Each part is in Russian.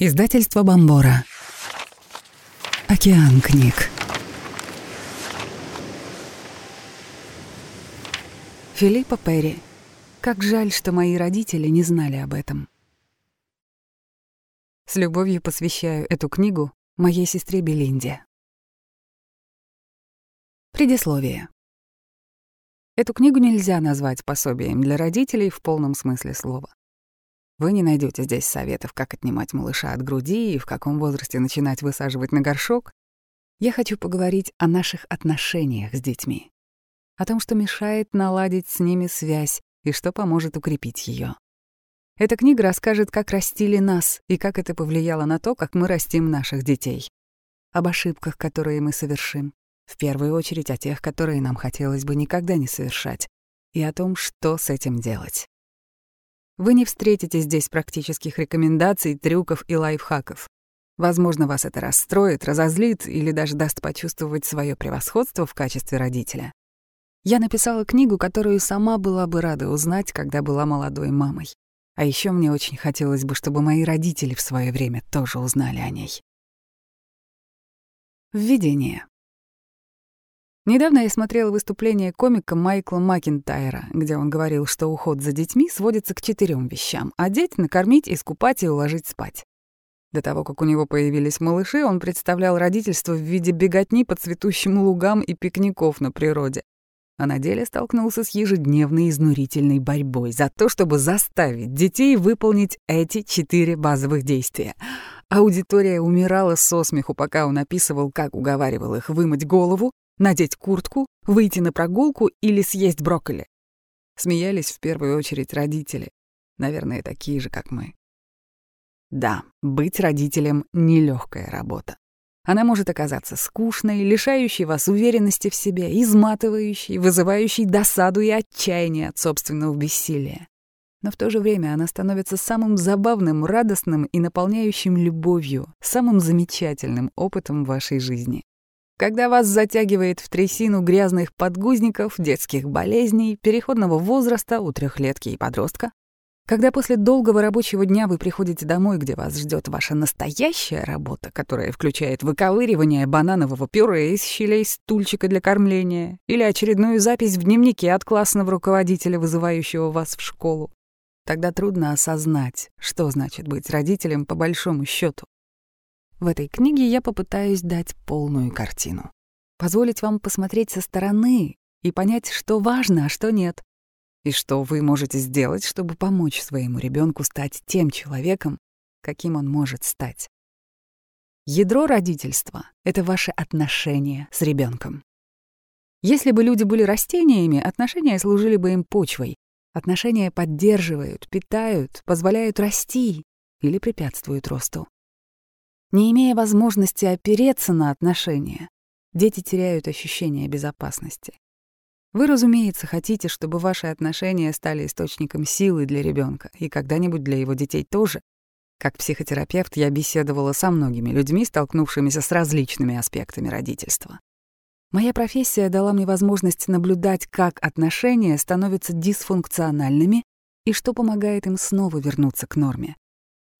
Издательство Бомбора. Океан книг. Филиппа Перри. Как жаль, что мои родители не знали об этом. С любовью посвящаю эту книгу моей сестре Белинде. Предисловие. Эту книгу нельзя назвать пособием для родителей в полном смысле слова. Вы не найдете здесь советов, как отнимать малыша от груди и в каком возрасте начинать высаживать на горшок. Я хочу поговорить о наших отношениях с детьми, о том, что мешает наладить с ними связь и что поможет укрепить ее. Эта книга расскажет, как растили нас и как это повлияло на то, как мы растим наших детей. Об ошибках, которые мы совершим, в первую очередь о тех, которые нам хотелось бы никогда не совершать, и о том, что с этим делать. Вы не встретите здесь практических рекомендаций, трюков и лайфхаков. Возможно, вас это расстроит, разозлит или даже даст почувствовать свое превосходство в качестве родителя. Я написала книгу, которую сама была бы рада узнать, когда была молодой мамой. А еще мне очень хотелось бы, чтобы мои родители в свое время тоже узнали о ней. Введение. Недавно я смотрела выступление комика Майкла Макинтайра, где он говорил, что уход за детьми сводится к четырем вещам — одеть, накормить, искупать и уложить спать. До того, как у него появились малыши, он представлял родительство в виде беготни по цветущим лугам и пикников на природе. А на деле столкнулся с ежедневной изнурительной борьбой за то, чтобы заставить детей выполнить эти четыре базовых действия. Аудитория умирала со смеху, пока он описывал, как уговаривал их вымыть голову, надеть куртку, выйти на прогулку или съесть брокколи. Смеялись в первую очередь родители, наверное, такие же, как мы. Да, быть родителем — нелегкая работа. Она может оказаться скучной, лишающей вас уверенности в себе, изматывающей, вызывающей досаду и отчаяние от собственного бессилия. Но в то же время она становится самым забавным, радостным и наполняющим любовью, самым замечательным опытом вашей жизни. Когда вас затягивает в трясину грязных подгузников, детских болезней, переходного возраста у трехлетки и подростка, когда после долгого рабочего дня вы приходите домой, где вас ждет ваша настоящая работа, которая включает выковыривание бананового пюре из щелей стульчика для кормления или очередную запись в дневнике от классного руководителя, вызывающего вас в школу, тогда трудно осознать, что значит быть родителем по большому счету. В этой книге я попытаюсь дать полную картину. Позволить вам посмотреть со стороны и понять, что важно, а что нет. И что вы можете сделать, чтобы помочь своему ребенку стать тем человеком, каким он может стать. Ядро родительства — это ваши отношения с ребенком. Если бы люди были растениями, отношения служили бы им почвой. Отношения поддерживают, питают, позволяют расти или препятствуют росту. Не имея возможности опереться на отношения, дети теряют ощущение безопасности. Вы, разумеется, хотите, чтобы ваши отношения стали источником силы для ребенка и когда-нибудь для его детей тоже. Как психотерапевт я беседовала со многими людьми, столкнувшимися с различными аспектами родительства. Моя профессия дала мне возможность наблюдать, как отношения становятся дисфункциональными и что помогает им снова вернуться к норме.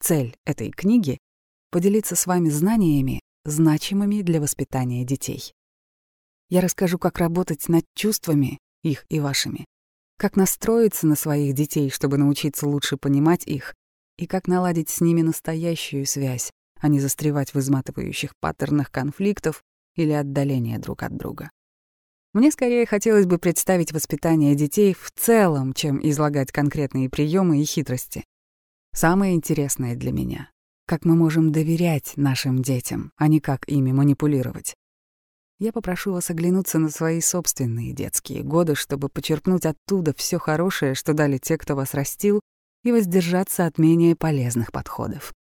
Цель этой книги поделиться с вами знаниями, значимыми для воспитания детей. Я расскажу, как работать над чувствами, их и вашими, как настроиться на своих детей, чтобы научиться лучше понимать их, и как наладить с ними настоящую связь, а не застревать в изматывающих паттернах конфликтов или отдаления друг от друга. Мне скорее хотелось бы представить воспитание детей в целом, чем излагать конкретные приемы и хитрости. Самое интересное для меня как мы можем доверять нашим детям, а не как ими манипулировать. Я попрошу вас оглянуться на свои собственные детские годы, чтобы почерпнуть оттуда все хорошее, что дали те, кто вас растил, и воздержаться от менее полезных подходов.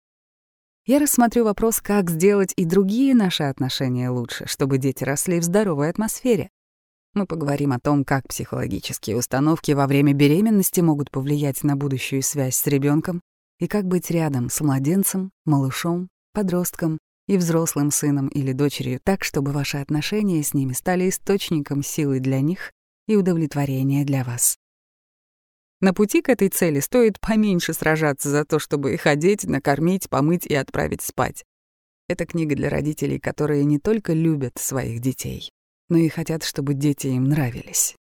Я рассмотрю вопрос, как сделать и другие наши отношения лучше, чтобы дети росли в здоровой атмосфере. Мы поговорим о том, как психологические установки во время беременности могут повлиять на будущую связь с ребенком и как быть рядом с младенцем, малышом, подростком и взрослым сыном или дочерью так, чтобы ваши отношения с ними стали источником силы для них и удовлетворения для вас. На пути к этой цели стоит поменьше сражаться за то, чтобы их одеть, накормить, помыть и отправить спать. Это книга для родителей, которые не только любят своих детей, но и хотят, чтобы дети им нравились.